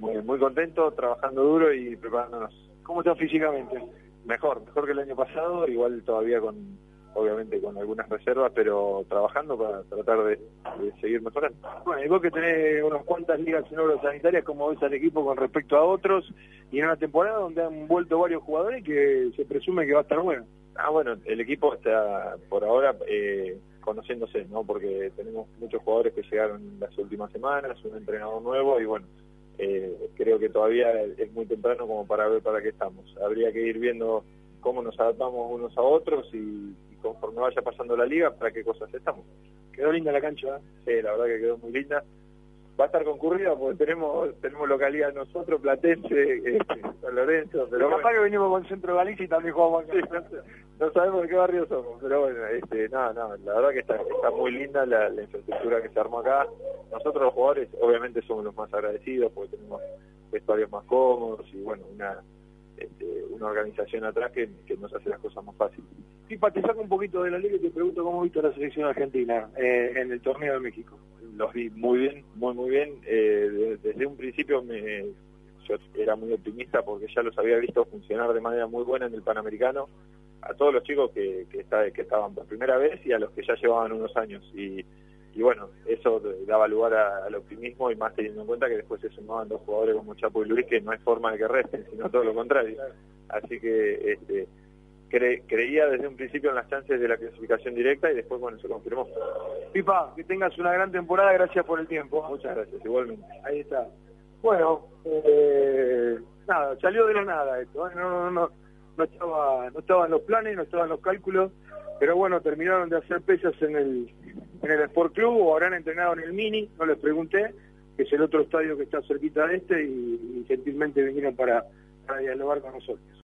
muy muy contento, trabajando duro y preparándonos. ¿Cómo está físicamente? Mejor, mejor que el año pasado, igual todavía con, obviamente con algunas reservas, pero trabajando para tratar de, seguir mejorando. Bueno, y que tenés unas cuantas ligas en obras sanitarias, ¿cómo ves al equipo con respecto a otros? Y en una temporada donde han vuelto varios jugadores que se presume que va a estar bueno. Ah, bueno, el equipo está por ahora eh, conociéndose, ¿no? Porque tenemos muchos jugadores que llegaron las últimas semanas, un entrenador nuevo y bueno, eh, creo que todavía es muy temprano como para ver para qué estamos. Habría que ir viendo cómo nos adaptamos unos a otros y, conforme vaya pasando la liga, para qué cosas estamos. Quedó linda la cancha, ¿eh? Sí, la verdad que quedó muy linda va a estar concurrida porque tenemos tenemos localidad nosotros, Platense, este, San Lorenzo, pero capaz que venimos con Centro Galicia y también jugamos acá. no, sabemos de qué barrio somos, pero bueno, este, no, no, la verdad que está, está muy linda la, infraestructura que se armó acá. Nosotros los jugadores obviamente somos los más agradecidos porque tenemos vestuarios más cómodos y bueno, una este, una organización atrás que, nos hace las cosas más fáciles. Saco un poquito de la liga y te pregunto cómo viste la selección argentina eh, en el torneo de México los vi muy bien, muy muy bien. Eh, desde un principio me, yo era muy optimista porque ya los había visto funcionar de manera muy buena en el Panamericano a todos los chicos que, que, estaban por primera vez y a los que ya llevaban unos años. Y, bueno, eso daba lugar al optimismo y más teniendo en cuenta que después se sumaban dos jugadores como Chapo y Luis que no es forma de que resten, sino todo lo contrario. Así que este, creía desde un principio en las chances de la clasificación directa y después, bueno, se confirmó. Pipa, que tengas una gran temporada, gracias por el tiempo. Muchas gracias, igualmente. Ahí está. Bueno, eh, nada, salió de la nada esto, ¿eh? no, no, no, no, estaba, no estaban los planes, no estaban los cálculos, pero bueno, terminaron de hacer pesas en el, en el Sport Club o habrán entrenado en el Mini, no les pregunté, que es el otro estadio que está cerquita de este y, gentilmente vinieron para, para dialogar con nosotros.